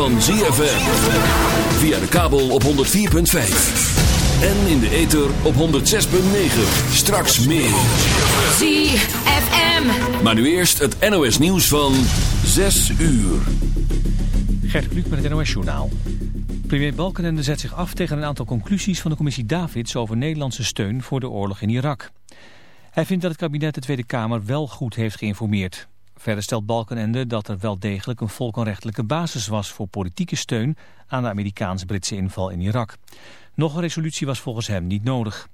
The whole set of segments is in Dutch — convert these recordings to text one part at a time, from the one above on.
van ZFM. Via de kabel op 104.5. En in de ether op 106.9. Straks meer. ZFM. Maar nu eerst het NOS nieuws van 6 uur. Gert Kluk met het NOS Journaal. Premier Balkenende zet zich af tegen een aantal conclusies van de commissie Davids over Nederlandse steun voor de oorlog in Irak. Hij vindt dat het kabinet de Tweede Kamer wel goed heeft geïnformeerd. Verder stelt Balkenende dat er wel degelijk een volkenrechtelijke basis was voor politieke steun aan de Amerikaans-Britse inval in Irak. Nog een resolutie was volgens hem niet nodig.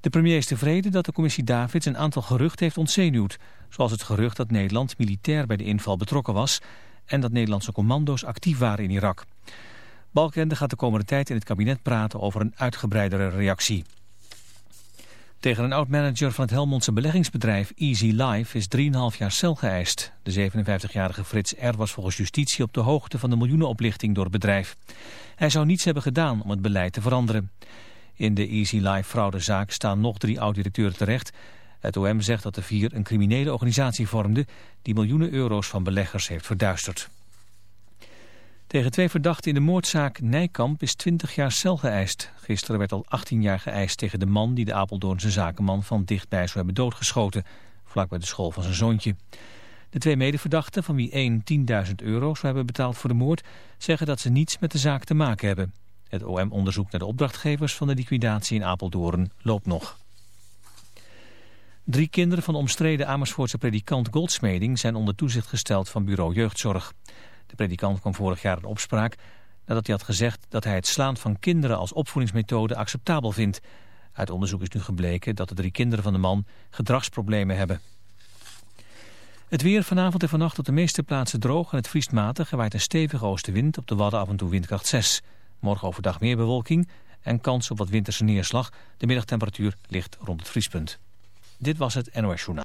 De premier is tevreden dat de commissie Davids een aantal geruchten heeft ontzenuwd. Zoals het gerucht dat Nederland militair bij de inval betrokken was en dat Nederlandse commando's actief waren in Irak. Balkenende gaat de komende tijd in het kabinet praten over een uitgebreidere reactie. Tegen een oud-manager van het Helmondse beleggingsbedrijf Easy Life is 3,5 jaar cel geëist. De 57-jarige Frits R. was volgens justitie op de hoogte van de miljoenenoplichting door het bedrijf. Hij zou niets hebben gedaan om het beleid te veranderen. In de Easy Life fraudezaak staan nog drie oud-directeuren terecht. Het OM zegt dat de vier een criminele organisatie vormden... die miljoenen euro's van beleggers heeft verduisterd. Tegen twee verdachten in de moordzaak Nijkamp is 20 jaar cel geëist. Gisteren werd al 18 jaar geëist tegen de man die de Apeldoornse zakenman van dichtbij zou hebben doodgeschoten, vlakbij de school van zijn zoontje. De twee medeverdachten, van wie één 10.000 euro zou hebben betaald voor de moord, zeggen dat ze niets met de zaak te maken hebben. Het OM-onderzoek naar de opdrachtgevers van de liquidatie in Apeldoorn loopt nog. Drie kinderen van de omstreden Amersfoortse predikant Goldsmeding zijn onder toezicht gesteld van bureau jeugdzorg. De predikant kwam vorig jaar in opspraak nadat hij had gezegd dat hij het slaan van kinderen als opvoedingsmethode acceptabel vindt. Uit onderzoek is nu gebleken dat de drie kinderen van de man gedragsproblemen hebben. Het weer vanavond en vannacht op de meeste plaatsen droog en het vriest matig. Er waait een stevige oostenwind, op de Wadden af en toe windkracht 6. Morgen overdag meer bewolking en kans op wat winterse neerslag. De middagtemperatuur ligt rond het vriespunt. Dit was het NOS Journaal.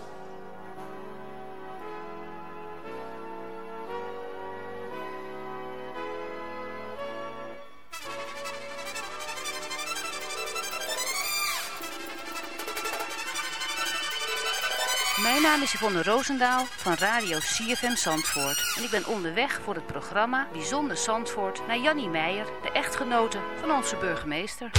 Mijn naam is Yvonne Roosendaal van Radio CFM Zandvoort. En ik ben onderweg voor het programma Bijzonder Zandvoort naar Jannie Meijer, de echtgenote van onze burgemeester.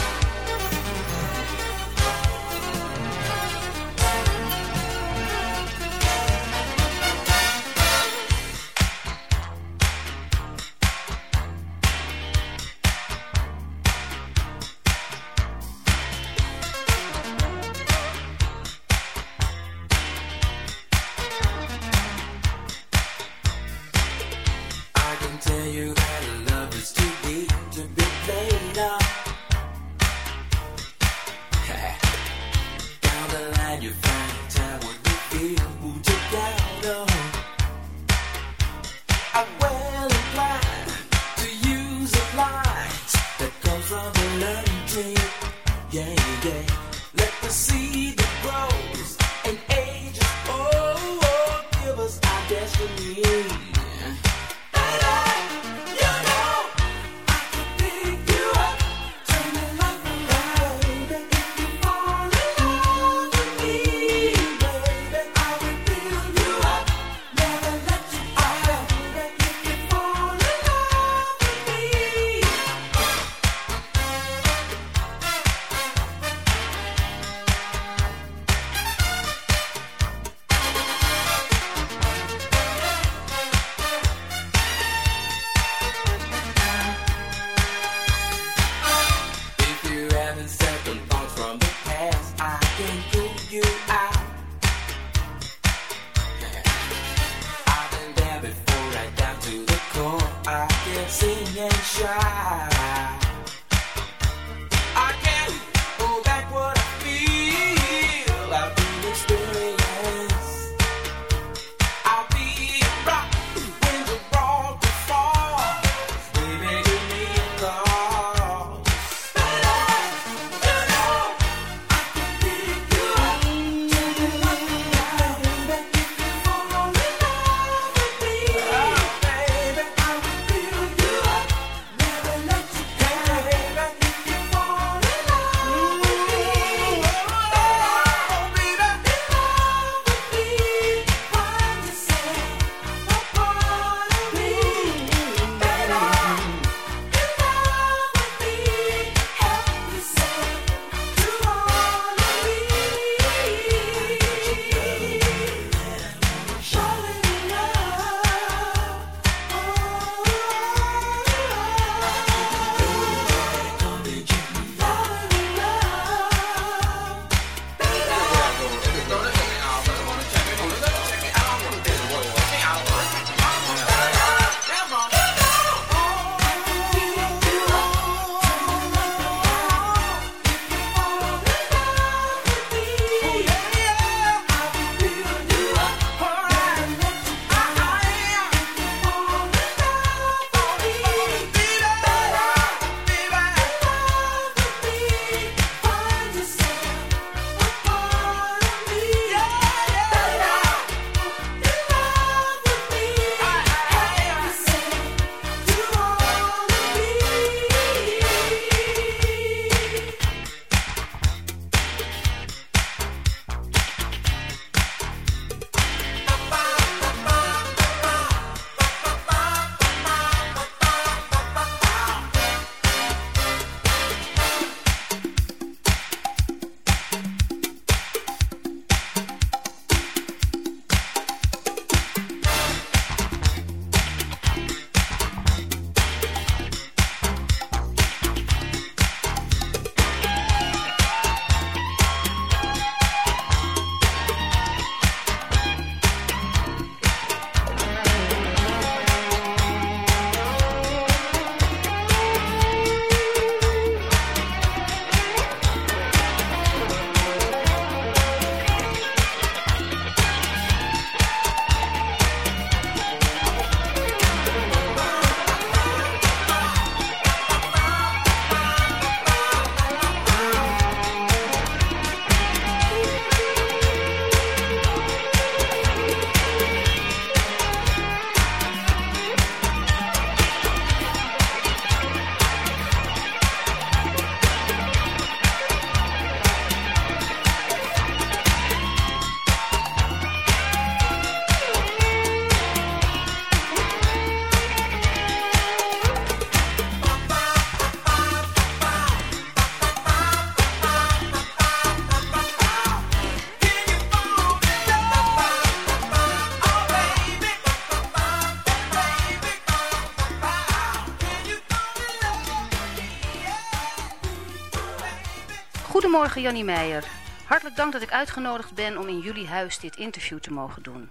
Goedemorgen Jannie Meijer. Hartelijk dank dat ik uitgenodigd ben om in jullie huis dit interview te mogen doen.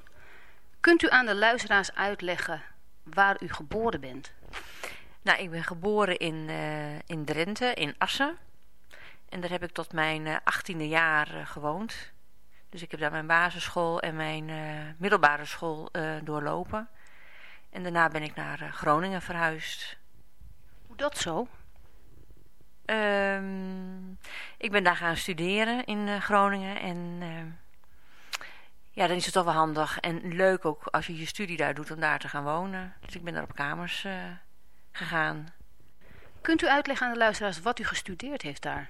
Kunt u aan de luisteraars uitleggen waar u geboren bent? Nou, ik ben geboren in, uh, in Drenthe, in Assen. En daar heb ik tot mijn uh, achttiende jaar uh, gewoond. Dus ik heb daar mijn basisschool en mijn middelbare school doorlopen. En daarna ben ik naar Groningen verhuisd. Hoe dat zo? Um, ik ben daar gaan studeren in Groningen. En ja, dan is het toch wel handig en leuk ook als je je studie daar doet om daar te gaan wonen. Dus ik ben daar op kamers gegaan. Kunt u uitleggen aan de luisteraars wat u gestudeerd heeft daar?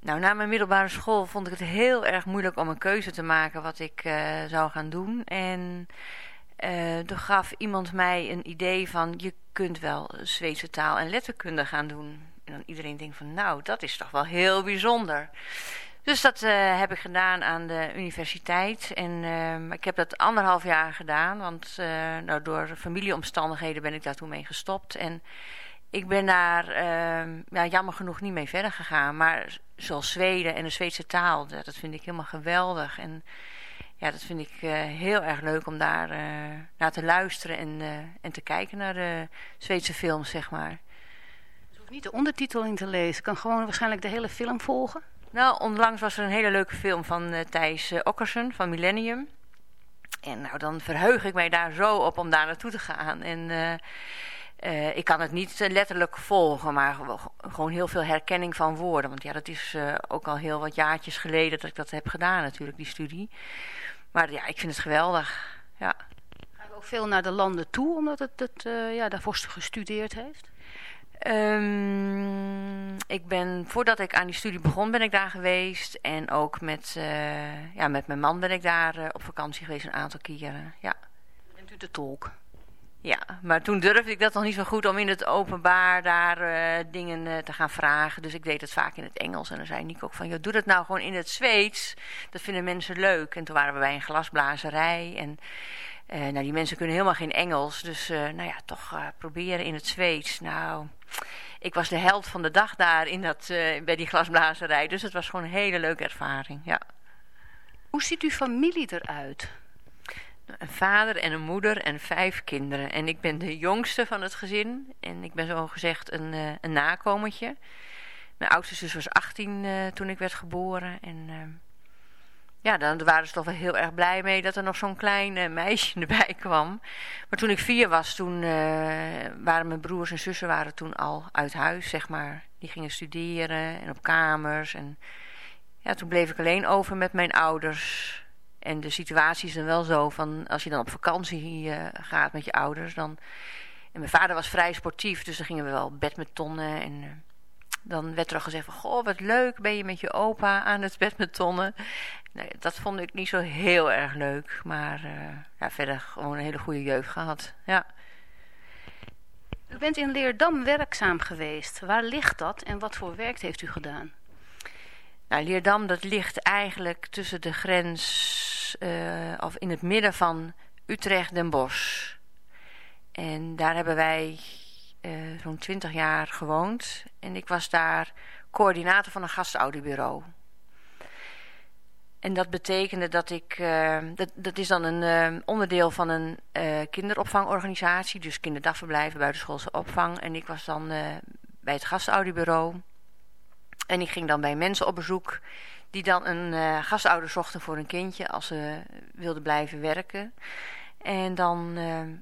Nou, na mijn middelbare school vond ik het heel erg moeilijk om een keuze te maken wat ik uh, zou gaan doen. En toen gaf iemand mij een idee van, je kunt wel Zweedse taal en letterkunde gaan doen. En dan iedereen denkt van, nou, dat is toch wel heel bijzonder. Dus dat uh, heb ik gedaan aan de universiteit. En uh, ik heb dat anderhalf jaar gedaan. Want uh, nou, door familieomstandigheden ben ik daar toen mee gestopt. En ik ben daar ehm, ja, jammer genoeg niet mee verder gegaan. Maar zoals Zweden en de Zweedse taal, dat vind ik helemaal geweldig. En ja, dat vind ik heel erg leuk om daar naar te luisteren en, en te kijken naar de Zweedse films, zeg maar. Niet de ondertitel in te lezen. Ik kan gewoon waarschijnlijk de hele film volgen. Nou, onlangs was er een hele leuke film van uh, Thijs uh, Okkersen van Millennium. En nou, dan verheug ik mij daar zo op om daar naartoe te gaan. En uh, ik kan het niet letterlijk volgen, maar gewoon heel veel herkenning van woorden. Want ja, dat is ook al heel wat jaartjes geleden dat ik dat heb gedaan natuurlijk, die studie. Maar ja, ik vind het geweldig, ja. Ga je ook veel naar de landen toe, omdat het, het ja, daarvoor gestudeerd heeft? Um, ik ben, voordat ik aan die studie begon, ben ik daar geweest. En ook met, uh, ja, met mijn man ben ik daar uh, op vakantie geweest een aantal keren. Ja. Bent u de tolk? Ja, maar toen durfde ik dat nog niet zo goed om in het openbaar daar uh, dingen te gaan vragen. Dus ik deed het vaak in het Engels. En dan zei Nico ook van, joh, doe dat nou gewoon in het Zweeds. Dat vinden mensen leuk. En toen waren we bij een glasblazerij en... Nou, die mensen kunnen helemaal geen Engels. Dus nou ja, toch proberen in het Zweeds. Nou, ik was de held van de dag daar in dat, bij die glasblazerij. Dus het was gewoon een hele leuke ervaring, ja. Hoe ziet uw familie eruit? Een vader en een moeder en vijf kinderen. En ik ben de jongste van het gezin. En ik ben zo gezegd een, een nakomertje. Mijn oudste zus was 18 toen ik werd geboren. En ja, dan waren ze toch wel heel erg blij mee dat er nog zo'n klein uh, meisje erbij kwam. Maar toen ik vier was, toen uh, waren mijn broers en zussen waren toen al uit huis, zeg maar. Die gingen studeren en op kamers. En ja, toen bleef ik alleen over met mijn ouders. En de situatie is dan wel zo van, als je dan op vakantie uh, gaat met je ouders, dan... En mijn vader was vrij sportief, dus dan gingen we wel badmintonnen en dan werd er al gezegd van, goh, wat leuk, ben je met je opa aan het badmintonnen. Nee, dat vond ik niet zo heel erg leuk, maar uh, ja, verder gewoon een hele goede jeugd gehad, ja. U bent in Leerdam werkzaam geweest. Waar ligt dat en wat voor werk heeft u gedaan? Nou, Leerdam, dat ligt eigenlijk tussen de grens, uh, of in het midden van Utrecht en Bosch. En daar hebben wij uh, zo'n twintig jaar gewoond. En ik was daar coördinator van een gastouderbureau. En dat betekende dat ik, uh, dat, dat is dan een uh, onderdeel van een uh, kinderopvangorganisatie, dus kinderdagverblijven, buitenschoolse opvang. En ik was dan bij het gastouderbureau. En ik ging dan bij mensen op bezoek die dan een gastouder zochten voor een kindje als ze wilden blijven werken. En dan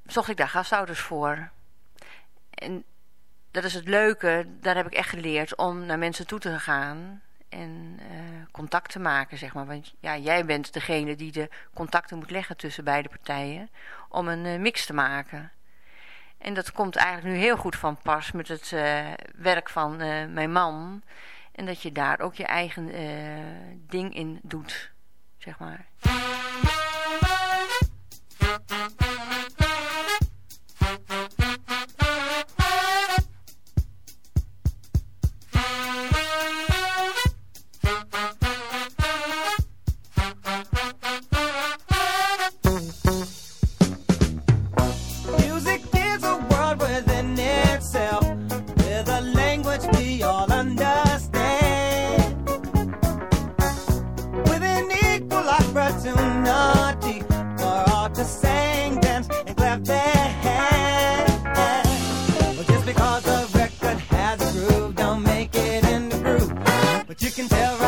zocht ik daar gastouders voor. En dat is het leuke, daar heb ik echt geleerd om naar mensen toe te gaan en uh, contact te maken, zeg maar. Want ja, jij bent degene die de contacten moet leggen tussen beide partijen om een uh, mix te maken. En dat komt eigenlijk nu heel goed van pas met het uh, werk van mijn man. En dat je daar ook je eigen ding in doet, zeg maar. Can tell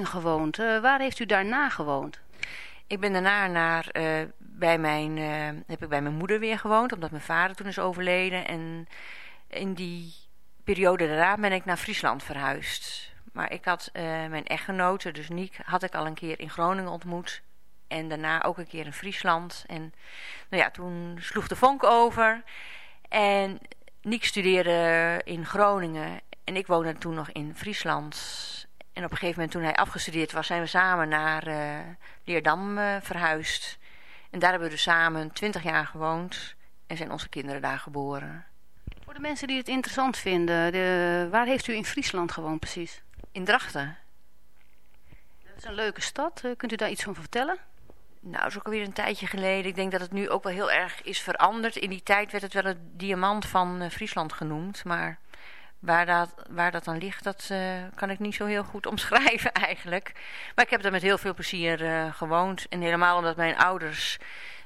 Gewoond. Eh, waar heeft u daarna gewoond? Ik ben daarna naar, eh, bij mijn, eh, heb ik bij mijn moeder weer gewoond, omdat mijn vader toen is overleden. En in die periode daarna ben ik naar Friesland verhuisd. Maar ik had eh, mijn echtgenote, dus Niek, had ik al een keer in Groningen ontmoet. En daarna ook een keer in Friesland. En nou ja, toen sloeg de vonk over. En Niek studeerde in Groningen. En ik woonde toen nog in Friesland. En op een gegeven moment toen hij afgestudeerd was, zijn we samen naar eh, Leerdam eh, verhuisd. En daar hebben we dus samen 20 jaar gewoond. En zijn onze kinderen daar geboren. Voor de mensen die het interessant vinden, de, waar heeft u in Friesland gewoond precies? In Drachten. Dat is een leuke stad. Eh, kunt u daar iets van vertellen? Nou, dat is ook alweer een tijdje geleden. Ik denk dat het nu ook wel heel erg is veranderd. In die tijd werd het wel het diamant van Friesland genoemd. Maar waar dat, waar dat dan ligt, dat eh, kan ik niet zo heel goed omschrijven eigenlijk. Maar ik heb daar met heel veel plezier eh, gewoond. En helemaal omdat mijn ouders,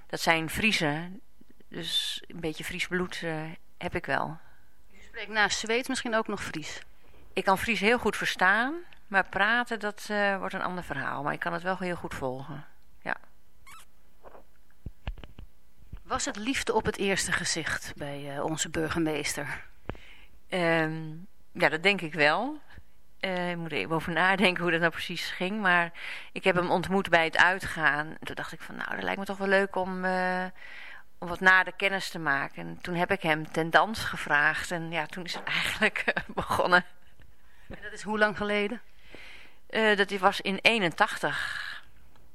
dat zijn Friesen. Dus een beetje Fries bloed eh, heb ik wel. U spreekt naast Zweeds misschien ook nog Fries. Ik kan Fries heel goed verstaan. Maar praten, dat wordt een ander verhaal. Maar ik kan het wel heel goed volgen. Ja. Was het liefde op het eerste gezicht bij onze burgemeester? Ehm, ja, dat denk ik wel. Eh, ik moet even over nadenken hoe dat nou precies ging. Maar ik heb hem ontmoet bij het uitgaan. En toen dacht ik van, nou, dat lijkt me toch wel leuk om, eh, om wat nader kennis te maken. En toen heb ik hem ten dans gevraagd. En ja, toen is het eigenlijk begonnen. En dat is hoe lang geleden? Eh, dat was in 81.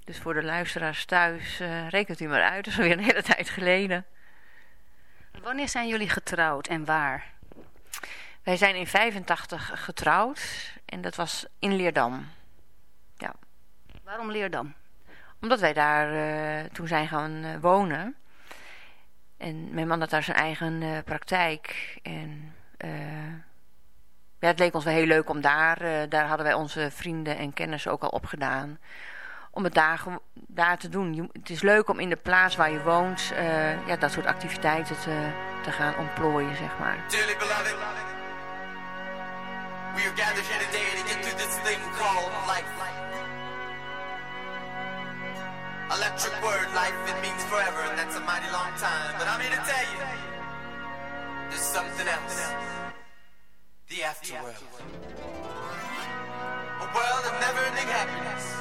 Dus voor de luisteraars thuis, rekent u maar uit. Dat is alweer een hele tijd geleden. Wanneer zijn jullie getrouwd en waar? Wij zijn in 85 getrouwd en dat was in Leerdam. Ja. Waarom Leerdam? Omdat wij daar uh, toen zijn gaan uh, wonen. En mijn man had daar zijn eigen uh, praktijk. En ja, het leek ons wel heel leuk om daar, daar hadden wij onze vrienden en kennis ook al opgedaan. Om het daar, daar te doen. Het is leuk om in de plaats waar je woont, ja, dat soort activiteiten te, te gaan ontplooien, zeg maar. We are gathered here today to get through this thing called life. Electric word, life, it means forever, and that's a mighty long time. But I'm here to tell you, there's something else. The afterworld. A world of never-ending happiness.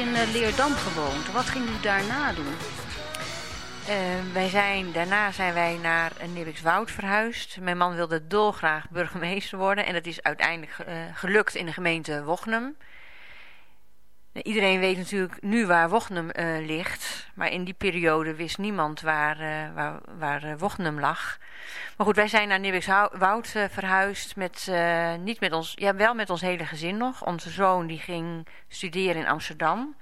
In eh, Leerdam gewoond. Wat ging u daarna doen? Eh, wij zijn, daarna zijn wij naar uh, Nibbikswoud verhuisd. Mijn man wilde dolgraag burgemeester worden. En dat is uiteindelijk eh, gelukt in de gemeente Wochnum. Nou, Iedereen weet natuurlijk nu waar Wochnum eh, ligt. Maar in die periode wist niemand waar, eh, waar, waar eh, Wochnum lag. Maar goed, wij zijn naar Nibbikswoud eh, verhuisd. Met, eh, niet met ons, ja, wel met ons hele gezin nog. Onze zoon die ging studeren in Amsterdam.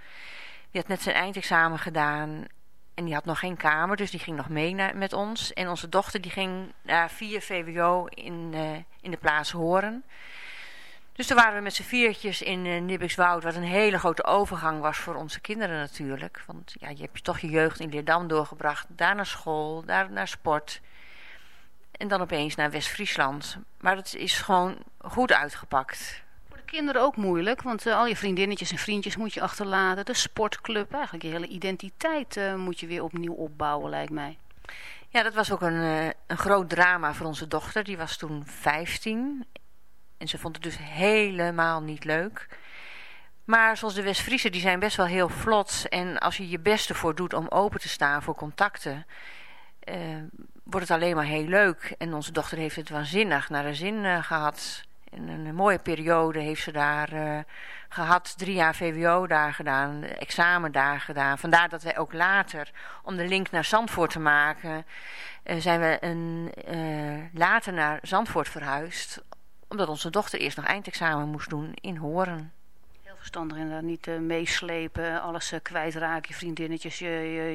Die had net zijn eindexamen gedaan. En die had nog geen kamer, dus die ging nog mee naar, met ons. En onze dochter die ging naar 4 VWO in, eh, in de plaats Horen. Dus toen waren we met z'n viertjes in uh, wat een hele grote overgang was voor onze kinderen natuurlijk. Want ja, je hebt toch je jeugd in Leerdam doorgebracht, daar naar school, daar naar sport. En dan opeens naar West-Friesland. Maar dat is gewoon goed uitgepakt. Voor de kinderen ook moeilijk, want eh, al je vriendinnetjes en vriendjes moet je achterlaten. De sportclub, eigenlijk je hele identiteit eh, moet je weer opnieuw opbouwen, lijkt mij. Ja, dat was ook een, eh, een groot drama voor onze dochter. Die was toen 15. En ze vond het dus helemaal niet leuk. Maar zoals de West-Friese, die zijn best wel heel vlot. En als je je beste voor doet om open te staan voor contacten... wordt het alleen maar heel leuk. En onze dochter heeft het waanzinnig naar de zin eh, gehad. En een mooie periode heeft ze daar eh, gehad. Drie jaar VWO daar gedaan, examen daar gedaan. Vandaar dat wij ook later, om de link naar Zandvoort te maken... eh, zijn we een, later naar Zandvoort verhuisd. Omdat onze dochter eerst nog eindexamen moest doen in Horen. Heel verstandig inderdaad, niet meeslepen, alles kwijtraken, je vriendinnetjes, je,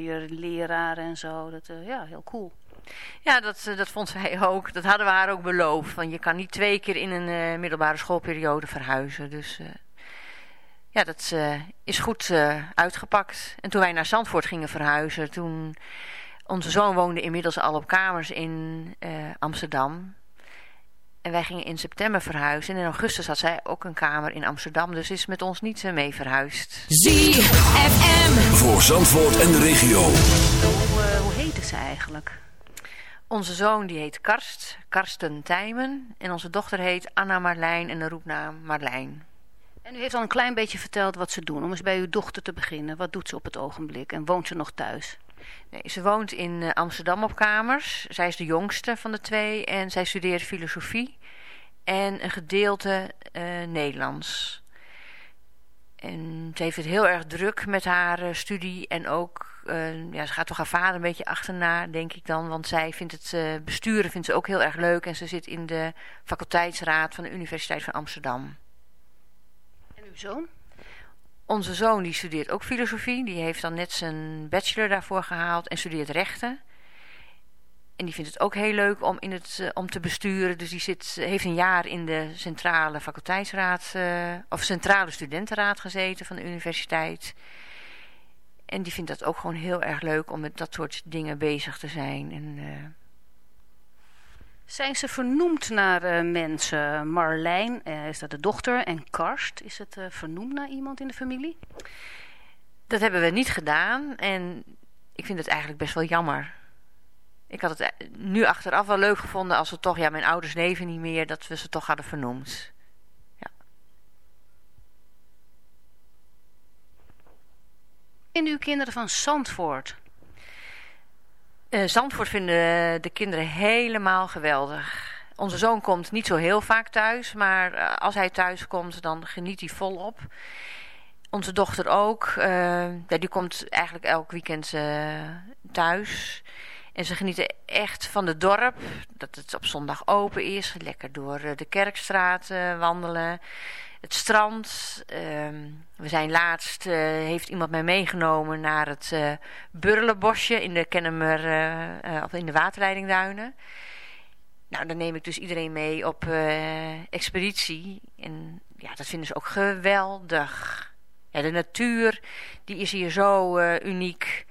je, leraren en zo. Dat, ja, heel cool. Ja, dat, eh, dat vond zij ook. Dat hadden we haar ook beloofd. Want je kan niet twee keer in een eh, middelbare schoolperiode verhuizen. Dus eh, ja, dat eh, is goed eh, uitgepakt. En toen wij naar Zandvoort gingen verhuizen, toen... Onze zoon woonde inmiddels al op kamers in eh, Amsterdam. En wij gingen in september verhuizen. En in augustus had zij ook een kamer in Amsterdam. Dus is met ons niet mee verhuisd. ZFM. Voor Zandvoort en de regio. Hoe, hoe heette ze eigenlijk? Onze zoon die heet Karst, Karsten Tijmen. En onze dochter heet Anna Marlijn en de roepnaam Marlijn. En u heeft al een klein beetje verteld wat ze doen. Om eens bij uw dochter te beginnen. Wat doet ze op het ogenblik? En woont ze nog thuis? Nee, ze woont in eh, Amsterdam op kamers. Zij is de jongste van de twee en zij studeert filosofie en een gedeelte eh, Nederlands. En ze heeft het heel erg druk met haar eh, studie en ook, eh, ja, ze gaat toch haar vader een beetje achterna, denk ik dan. Want zij vindt het eh, besturen vindt ze ook heel erg leuk en ze zit in de faculteitsraad van de Universiteit van Amsterdam. En uw zoon? Onze zoon die studeert ook filosofie. Die heeft dan net zijn bachelor daarvoor gehaald en studeert rechten. En die vindt het ook heel leuk om, in het, eh, om te besturen. Dus die zit, heeft een jaar in de centrale faculteitsraad of centrale studentenraad gezeten van de universiteit. En die vindt dat ook gewoon heel erg leuk om met dat soort dingen bezig te zijn. En, eh, Zijn ze vernoemd naar eh, mensen? Marlijn, eh, is dat de dochter? En Karst, is het vernoemd naar iemand in de familie? Dat hebben we niet gedaan en ik vind het eigenlijk best wel jammer. Ik had het nu achteraf wel leuk gevonden als we toch, ja, mijn ouders leven niet meer, dat we ze toch hadden vernoemd. En uw kinderen van Zandvoort? Eh, Zandvoort vinden de kinderen helemaal geweldig. Onze zoon komt niet zo heel vaak thuis, maar eh, als hij thuis komt, dan geniet hij volop. Onze dochter ook. eh, die komt eigenlijk elk weekend eh, thuis. En ze genieten echt van het dorp. Dat het op zondag open is. Lekker door eh, de Kerkstraat eh, wandelen. Het strand. Ehm, we zijn laatst, eh, heeft iemand mij meegenomen naar het eh Burlerbosje in de Kennemer, eh, of in de waterleidingduinen. Nou, dan neem ik dus iedereen mee op expeditie. En ja, dat vinden ze ook geweldig. De natuur, die is hier zo uniek.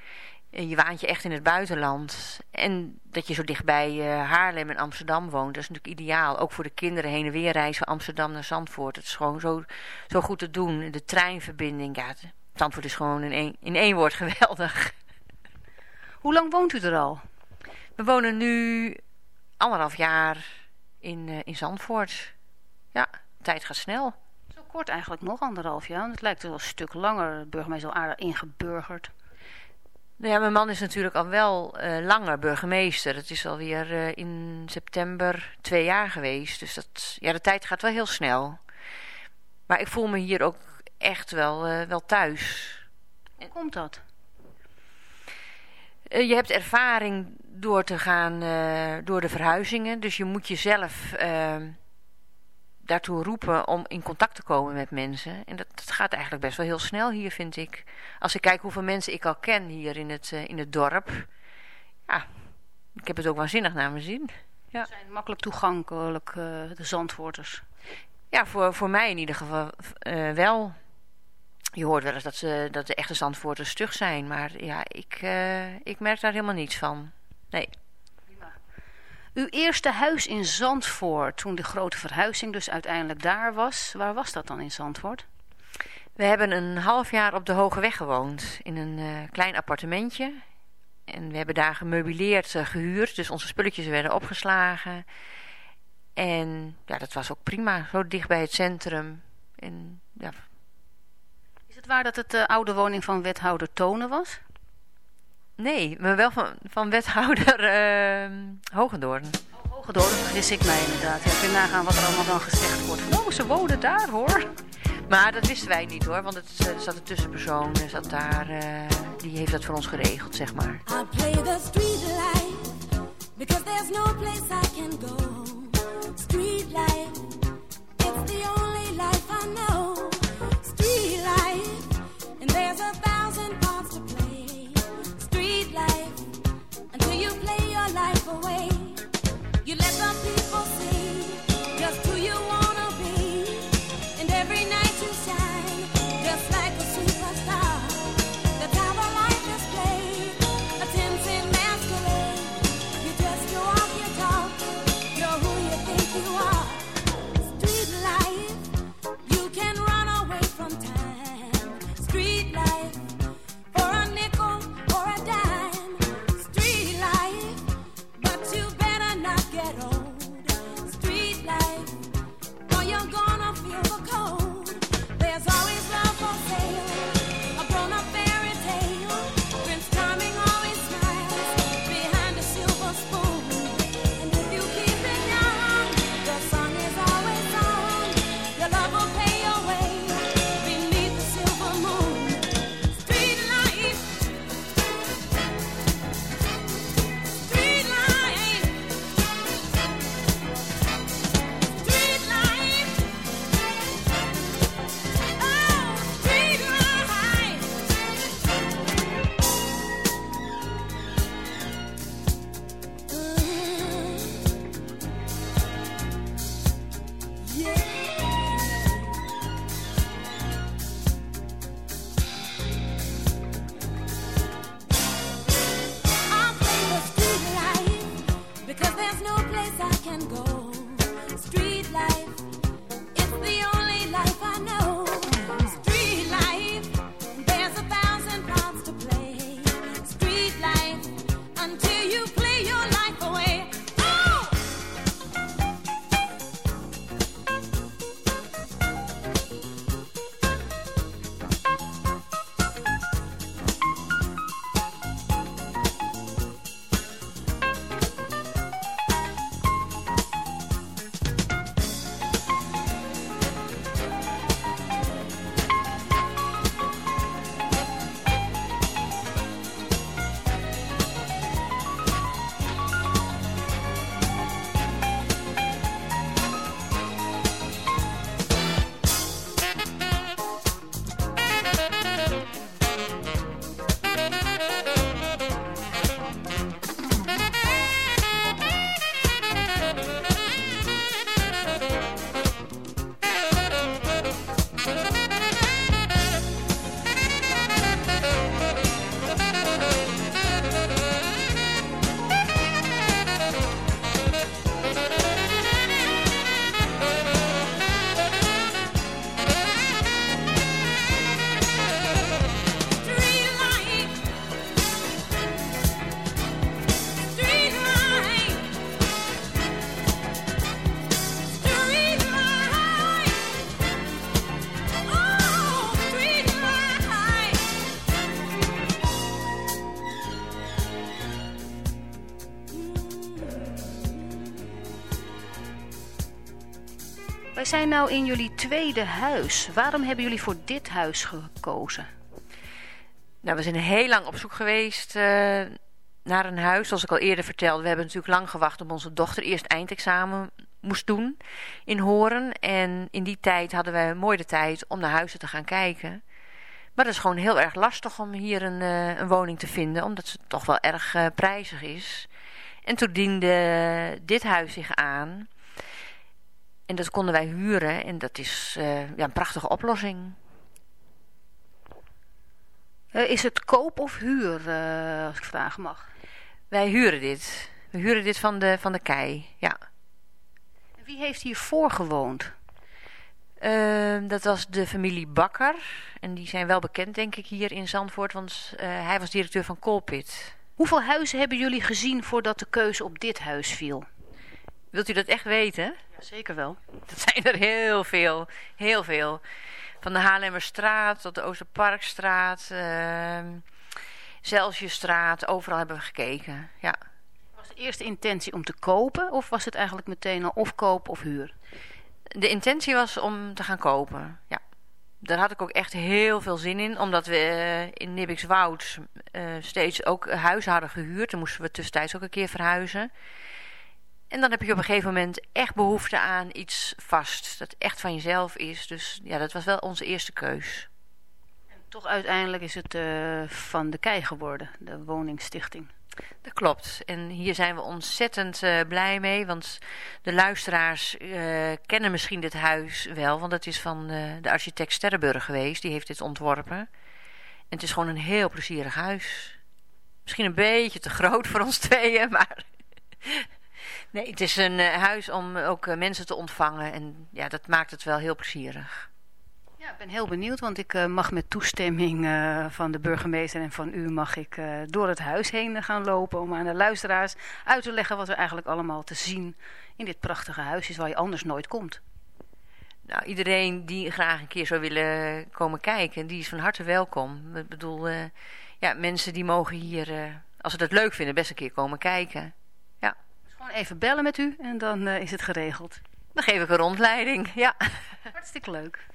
En je waant je echt in het buitenland. En dat je zo dichtbij eh, Haarlem en Amsterdam woont, dat is natuurlijk ideaal. Ook voor de kinderen heen en weer reizen van Amsterdam naar Zandvoort. Het is gewoon zo, zo goed te doen. De treinverbinding, ja, Zandvoort is gewoon in één, in één woord geweldig. Hoe lang woont u er al? We wonen nu anderhalf jaar in, eh, in Zandvoort. Ja, de tijd gaat snel. Zo kort eigenlijk nog, anderhalf jaar. Het lijkt wel een stuk langer. De burgemeester is al aardig ingeburgerd. Nou ja, mijn man is natuurlijk al wel eh, langer burgemeester. Het is alweer eh in september twee jaar geweest. Dus dat, ja, de tijd gaat wel heel snel. Maar ik voel me hier ook echt wel, eh, wel thuis. Hoe komt dat? Je hebt ervaring door te gaan door de verhuizingen. Dus je moet jezelf daartoe roepen om in contact te komen met mensen. En dat, dat gaat eigenlijk best wel heel snel hier, vind ik. Als ik kijk hoeveel mensen ik al ken hier in het, eh, in het dorp. Ja, ik heb het ook waanzinnig naar mijn zin. Ja. Ze zijn makkelijk toegankelijk, eh, de Zandvoorters. Ja, voor, voor mij in ieder geval eh, wel. Je hoort wel eens dat, ze, dat de echte Zandvoorters stug zijn. Maar ja, ik, ik merk daar helemaal niets van. Nee. Uw eerste huis in Zandvoort, toen de grote verhuizing dus uiteindelijk daar was. Waar was dat dan in Zandvoort? We hebben een half jaar op de Hoge Weg gewoond. In een uh, klein appartementje. En we hebben daar gemeubileerd uh, gehuurd. Dus onze spulletjes werden opgeslagen. En ja, dat was ook prima. Zo dicht bij het centrum. En, ja. Is het waar dat het de uh, oude woning van wethouder Tonen was? Nee, maar wel van, van wethouder uh, Hogendoorn. Oh, Hogendoorn, vergis ik mij inderdaad. Ja, kun je nagaan wat er allemaal dan gezegd wordt. Oh, ze wonen daar hoor. Maar dat wisten wij niet hoor, want het er zat een tussenpersoon, zat daar, uh, die heeft dat voor ons geregeld, zeg maar. I play the street life, because there's no place I can go. Street life, it's the only life I know. Away. You let the people zijn nou in jullie tweede huis. Waarom hebben jullie voor dit huis gekozen? Nou, we zijn heel lang op zoek geweest uh, naar een huis. Zoals ik al eerder vertelde, we hebben natuurlijk lang gewacht op onze dochter eerst eindexamen moest doen in Horen. En in die tijd hadden we mooi de tijd om naar huizen te gaan kijken. Maar het is gewoon heel erg lastig om hier een, uh, een woning te vinden, omdat het toch wel erg uh, prijzig is. En toen diende dit huis zich aan. En dat konden wij huren en dat is uh, ja, een prachtige oplossing. is het koop of huur, als ik vragen mag? Wij huren dit. we huren dit van de, van de kei, ja. En wie heeft hiervoor gewoond? Ehm, dat was de familie Bakker. En die zijn wel bekend, denk ik, hier in Zandvoort. Want eh, hij was directeur van Colpit. Hoeveel huizen hebben jullie gezien voordat de keuze op dit huis viel? Wilt u dat echt weten? Ja, zeker wel. Dat zijn er heel veel. Heel veel. Van de Haarlemmerstraat tot de Oosterparkstraat. Uh. Overal hebben we gekeken. Ja. Was de eerste intentie om te kopen? Of was het eigenlijk meteen al of koop of huur? De intentie was om te gaan kopen. Ja. Daar had ik ook echt heel veel zin in. Omdat we uh, in Nibbikswoud uh, steeds ook huizen hadden gehuurd. Dan moesten we tussentijds ook een keer verhuizen. En dan heb je op een gegeven moment echt behoefte aan iets vast. Dat echt van jezelf is. Dus ja, dat was wel onze eerste keus. En toch uiteindelijk is het uh, van de Kei geworden, de woningstichting. Dat klopt. En hier zijn we ontzettend uh, blij mee. Want de luisteraars uh, kennen misschien dit huis wel. Want het is van de architect Sterrenburg geweest. Die heeft dit ontworpen. En het is gewoon een heel plezierig huis. Misschien een beetje te groot voor ons tweeën, maar... Nee, het is een uh, huis om ook uh, mensen te ontvangen. En ja, dat maakt het wel heel plezierig. Ja, ik ben heel benieuwd, want ik uh, mag met toestemming van de burgemeester en van u... mag ik door het huis heen gaan lopen om aan de luisteraars uit te leggen... wat er eigenlijk allemaal te zien in dit prachtige huis is waar je anders nooit komt. Nou, iedereen die graag een keer zou willen komen kijken, die is van harte welkom. Ik bedoel, ja, mensen die mogen hier, als ze dat leuk vinden, best een keer komen kijken. Gewoon even bellen met u en dan uh, is het geregeld. Dan geef ik een rondleiding, ja. Hartstikke leuk.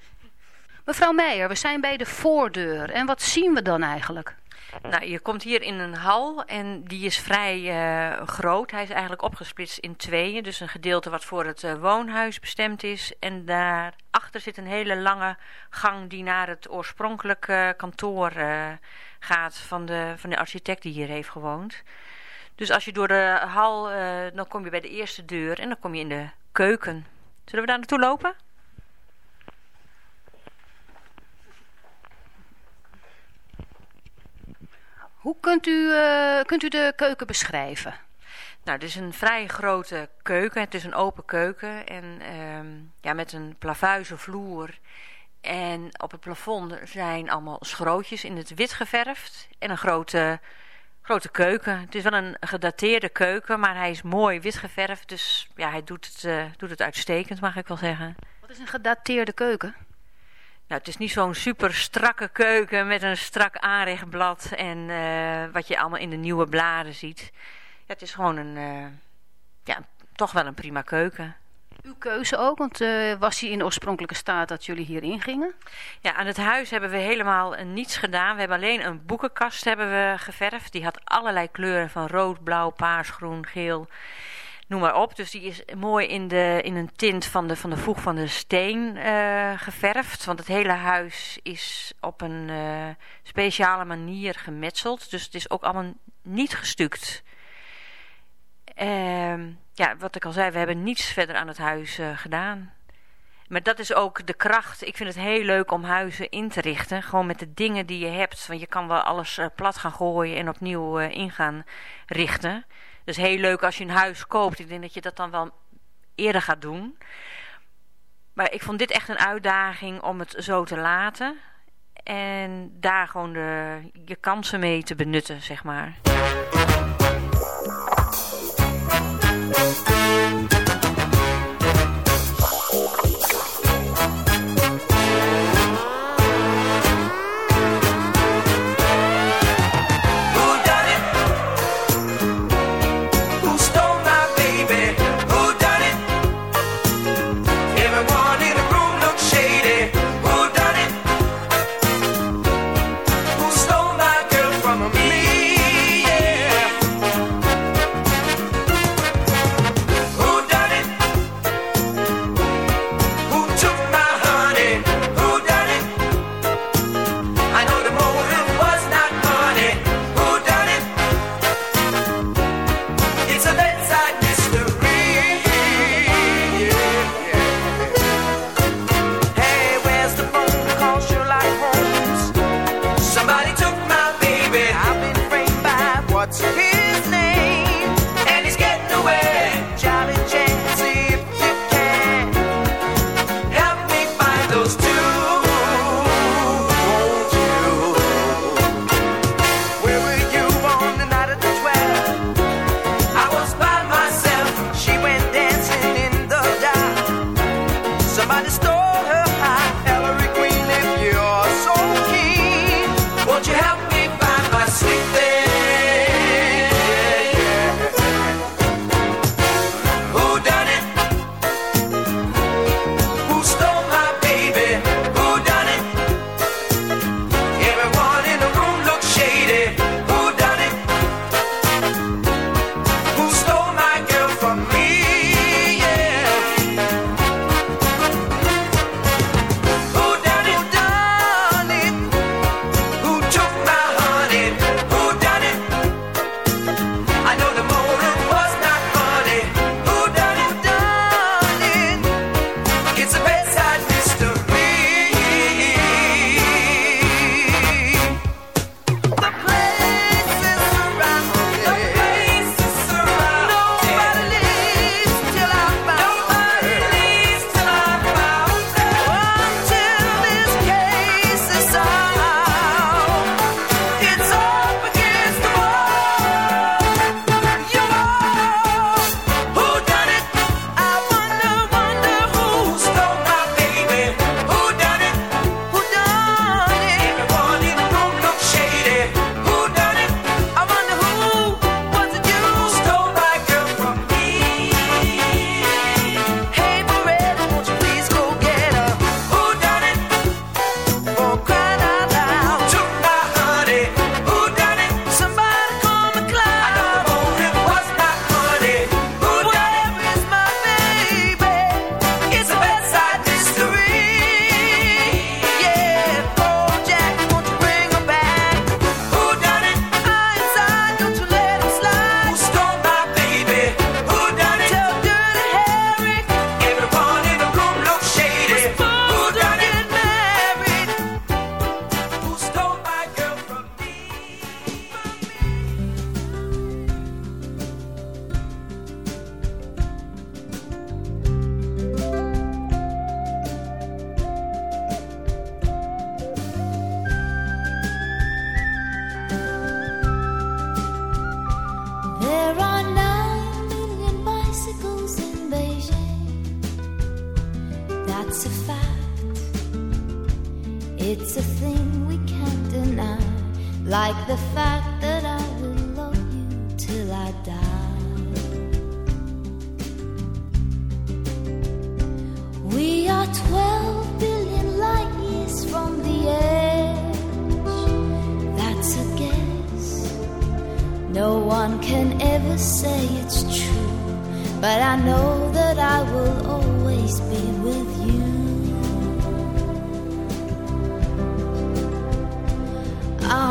Mevrouw Meijer, we zijn bij de voordeur. En wat zien we dan eigenlijk? Nou, je komt hier in een hal en die is vrij uh, groot. Hij is eigenlijk opgesplitst in tweeën. Dus een gedeelte wat voor het uh, woonhuis bestemd is. En daarachter zit een hele lange gang die naar het oorspronkelijke kantoor gaat van de, van de architect die hier heeft gewoond. Dus als je door de hal, uh, dan kom je bij de eerste deur en dan kom je in de keuken. Zullen we daar naartoe lopen? Hoe kunt u, uh, kunt u de keuken beschrijven? Nou, het is een vrij grote keuken. Het is een open keuken en uh, ja, met een plavuizen vloer. En op het plafond zijn allemaal schrootjes in het wit geverfd. En een grote grote keuken. Het is wel een gedateerde keuken, maar hij is mooi wit geverfd. Dus ja, hij doet het, uh, doet het uitstekend, mag ik wel zeggen. Wat is een gedateerde keuken? Nou, het is niet zo'n super strakke keuken met een strak aanrechtblad en uh, wat je allemaal in de nieuwe bladen ziet. Ja, het is gewoon een, uh, ja, toch wel een prima keuken. Uw keuze ook, want uh, was hij in de oorspronkelijke staat dat jullie hier ingingen? Ja, aan het huis hebben we helemaal niets gedaan. We hebben alleen een boekenkast hebben we geverfd. Die had allerlei kleuren van rood, blauw, paars, groen, geel, noem maar op. Dus die is mooi in, de, in een tint van de, van de voeg van de steen uh, geverfd. Want het hele huis is op een speciale manier gemetseld. Dus het is ook allemaal niet gestuukt. Ehm... Ja, wat ik al zei, we hebben niets verder aan het huis uh, gedaan. Maar dat is ook de kracht. Ik vind het heel leuk om huizen in te richten. Gewoon met de dingen die je hebt. Want je kan wel alles uh, plat gaan gooien en opnieuw uh, in gaan richten. Dus heel leuk als je een huis koopt. Ik denk dat je dat dan wel eerder gaat doen. Maar ik vond dit echt een uitdaging om het zo te laten. En daar gewoon de, je kansen mee te benutten, zeg maar.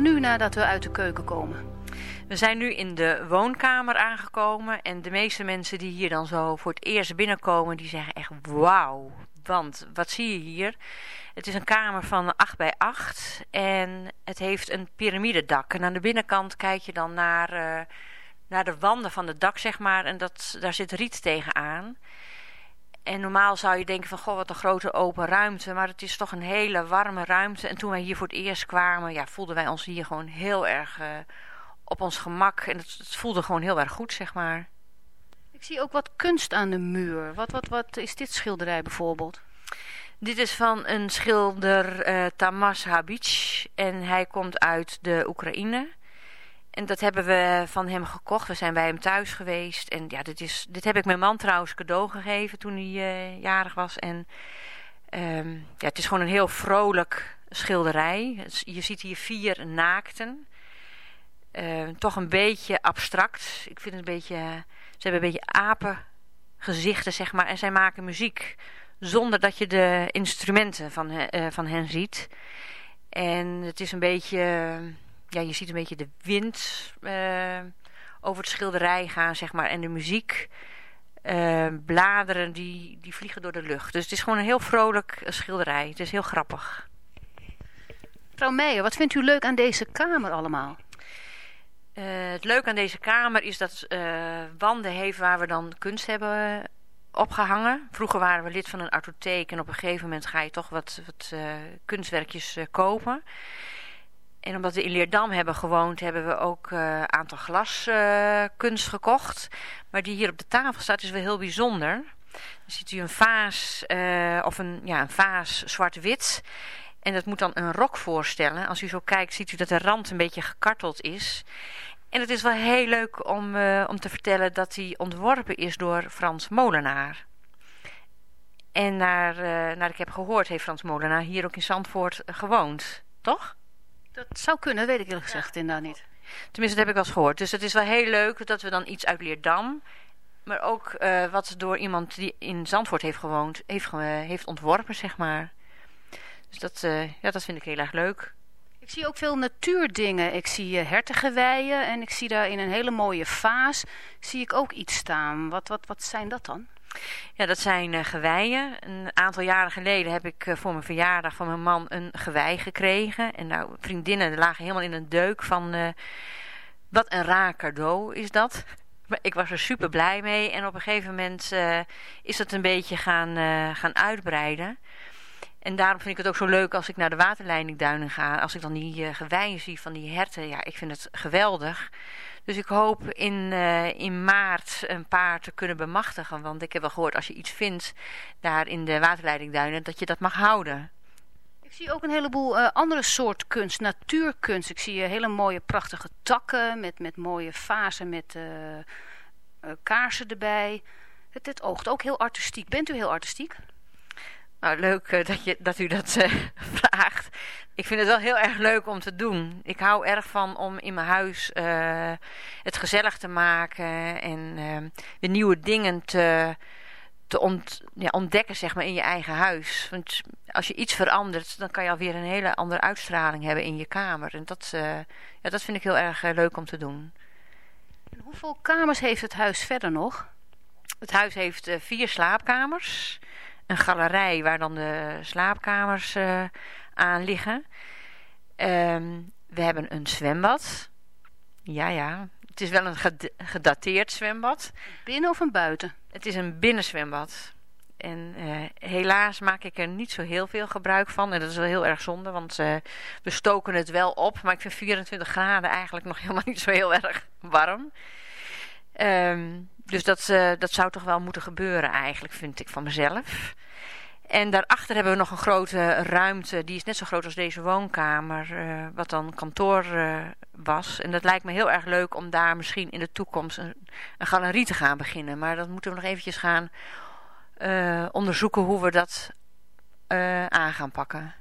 Nu nadat we uit de keuken komen? We zijn nu in de woonkamer aangekomen en de meeste mensen die hier dan zo voor het eerst binnenkomen, die zeggen echt wauw. Want wat zie je hier? Het is een kamer van 8 bij 8 en het heeft een piramidedak. En aan de binnenkant kijk je dan naar, eh, naar de wanden van het dak, zeg maar, en dat, daar zit riet tegenaan. En normaal zou je denken van, goh, wat een grote open ruimte. Maar het is toch een hele warme ruimte. En toen wij hier voor het eerst kwamen, ja, voelden wij ons hier gewoon heel erg eh, op ons gemak. En het, het voelde gewoon heel erg goed, zeg maar. Ik zie ook wat kunst aan de muur. Wat, wat, wat is dit schilderij bijvoorbeeld? Dit is van een schilder eh Tamas Habic. En hij komt uit de Oekraïne. En dat hebben we van hem gekocht. We zijn bij hem thuis geweest. En ja, dit, is, dit heb ik mijn man trouwens cadeau gegeven toen hij eh, jarig was. En ehm, ja, het is gewoon een heel vrolijk schilderij. Je ziet hier vier naakten. Eh, toch een beetje abstract. Ik vind het een beetje... Ze hebben een beetje apengezichten, zeg maar. En zij maken muziek zonder dat je de instrumenten van, eh, van hen ziet. En het is een beetje... Ja, je ziet een beetje de wind eh, over het schilderij gaan, zeg maar. En de muziek. eh, bladeren die, die vliegen door de lucht. Dus het is gewoon een heel vrolijk schilderij. Het is heel grappig. Mevrouw Meijer, wat vindt u leuk aan deze kamer allemaal? Eh, het leuke aan deze kamer is dat eh wanden heeft waar we dan kunst hebben opgehangen. Vroeger waren we lid van een artotheek en op een gegeven moment ga je toch wat, wat eh, kunstwerkjes eh, kopen. En omdat we in Leerdam hebben gewoond, hebben we ook een aantal glaskunst gekocht. Maar die hier op de tafel staat is wel heel bijzonder. Dan ziet u een vaas, eh, of een, ja, een vaas zwart-wit. En dat moet dan een rok voorstellen. Als u zo kijkt, ziet u dat de rand een beetje gekarteld is. En het is wel heel leuk om, eh, om te vertellen dat die ontworpen is door Frans Molenaar. En naar, eh, naar ik heb gehoord, heeft Frans Molenaar hier ook in Zandvoort eh, gewoond. Toch? Dat zou kunnen, weet ik eerlijk gezegd inderdaad niet. Tenminste, dat heb ik wel eens gehoord. Dus het is wel heel leuk dat we dan iets uit Leerdam... maar ook eh, wat door iemand die in Zandvoort heeft gewoond... heeft, ge- heeft ontworpen, zeg maar. Dus dat, eh, ja, dat vind ik heel erg leuk. Ik zie ook veel natuurdingen. Ik zie uh, hertengeweien en ik zie daar in een hele mooie vaas zie ik ook iets staan. Wat, wat, wat zijn dat dan? Ja, dat zijn uh, geweien. Een aantal jaren geleden heb ik uh, voor mijn verjaardag van mijn man een gewei gekregen. En nou, vriendinnen lagen helemaal in een deuk van... Uh, wat een raar cadeau is dat. Maar ik was er super blij mee. En op een gegeven moment is het een beetje gaan, gaan uitbreiden. En daarom vind ik het ook zo leuk als ik naar de waterleidingduinen ga. Als ik dan die uh, zie van die herten. Ja, ik vind het geweldig. Dus ik hoop in, uh, in maart een paar te kunnen bemachtigen. Want ik heb wel gehoord als je iets vindt daar in de waterleidingduinen. Dat je dat mag houden. Ik zie ook een heleboel uh, andere soort kunst. Natuurkunst. Ik zie hele mooie prachtige takken. Met, met mooie vazen met kaarsen erbij. Het, het oogt ook heel artistiek. Bent u heel artistiek? Nou, leuk uh, dat, je, dat u dat uh, vraagt. Ik vind het wel heel erg leuk om te doen. Ik hou erg van om in mijn huis uh, het gezellig te maken en de nieuwe dingen te, te ont, ja, ontdekken zeg maar, in je eigen huis. Want als je iets verandert, dan kan je alweer een hele andere uitstraling hebben in je kamer. En dat, ja, dat vind ik heel erg leuk om te doen. En hoeveel kamers heeft het huis verder nog? Het huis heeft vier slaapkamers een galerij waar dan de slaapkamers uh, aan liggen. Um, we hebben een zwembad. Ja, ja. Het is wel een gedateerd zwembad. Binnen of een buiten? Het is een binnenzwembad. En uh, helaas maak ik er niet zo heel veel gebruik van. En dat is wel heel erg zonde, want uh, we stoken het wel op. Maar ik vind 24 graden eigenlijk nog helemaal niet zo heel erg warm. Um, dus dat, uh, dat zou toch wel moeten gebeuren eigenlijk, vind ik van mezelf. En daarachter hebben we nog een grote ruimte, die is net zo groot als deze woonkamer, uh, wat dan kantoor uh, was. En dat lijkt me heel erg leuk om daar misschien in de toekomst een, een galerie te gaan beginnen. Maar dat moeten we nog eventjes gaan onderzoeken hoe we dat aan gaan pakken.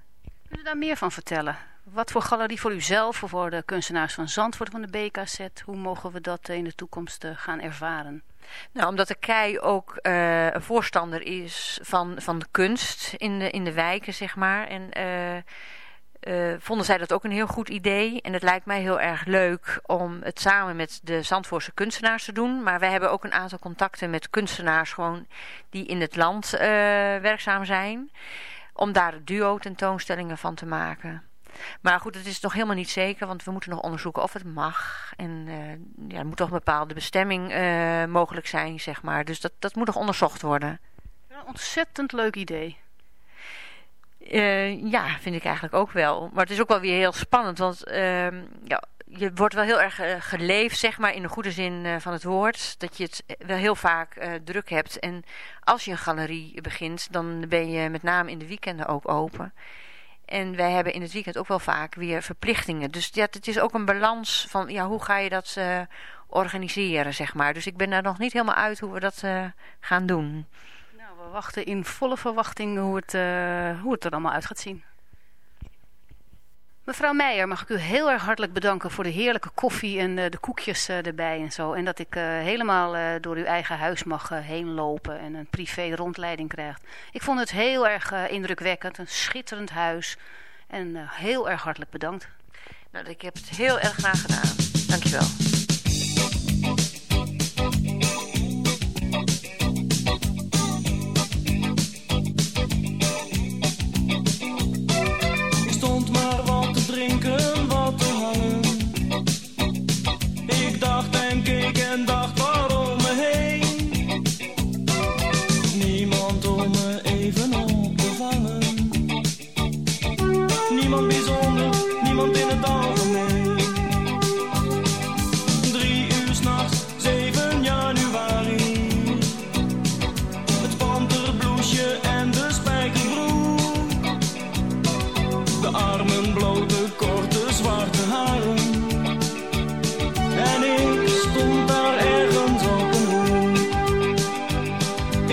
Kun je daar meer van vertellen? Wat voor galerie voor uzelf of voor de kunstenaars van Zandvoort van de BKZ? Hoe mogen we dat in de toekomst gaan ervaren? Nou, omdat de KEI ook uh, een voorstander is van, van de kunst in de, in de wijken, zeg maar. En uh, uh, vonden zij dat ook een heel goed idee. En het lijkt mij heel erg leuk om het samen met de Zandvoortse kunstenaars te doen. Maar wij hebben ook een aantal contacten met kunstenaars gewoon die in het land werkzaam zijn. Om daar duo tentoonstellingen van te maken. Maar goed, het is nog helemaal niet zeker, want we moeten nog onderzoeken of het mag. En uh, ja, er moet toch een bepaalde bestemming uh, mogelijk zijn, zeg maar. Dus dat, dat moet nog onderzocht worden. Ja, ontzettend leuk idee. Uh, ja, vind ik eigenlijk ook wel. Maar het is ook wel weer heel spannend, want ehm, ja, je wordt wel heel erg geleefd, zeg maar, in de goede zin van het woord. Dat je het wel heel vaak druk hebt. En als je een galerie begint, dan ben je met name in de weekenden ook open. En wij hebben in het weekend ook wel vaak weer verplichtingen. Dus ja, het is ook een balans van ja, hoe ga je dat uh, organiseren, zeg maar. Dus ik ben daar nog niet helemaal uit hoe we dat uh, gaan doen. Nou, we wachten in volle verwachting hoe het, uh, hoe het er allemaal uit gaat zien. Mevrouw Meijer, mag ik u heel erg hartelijk bedanken voor de heerlijke koffie en de koekjes erbij en zo. En dat ik helemaal door uw eigen huis mag heen lopen en een privé rondleiding krijg. Ik vond het heel erg indrukwekkend, een schitterend huis. En heel erg hartelijk bedankt. Nou, ik heb het heel erg graag gedaan. Dankjewel.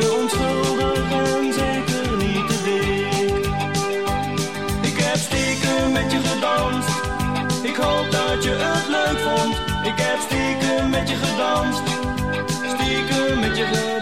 te onschuldig en zeker niet te dik. Ik heb stiekem met je gedanst, ik hoop dat je het leuk vond. Ik heb stiekem met je gedanst, stiekem met je.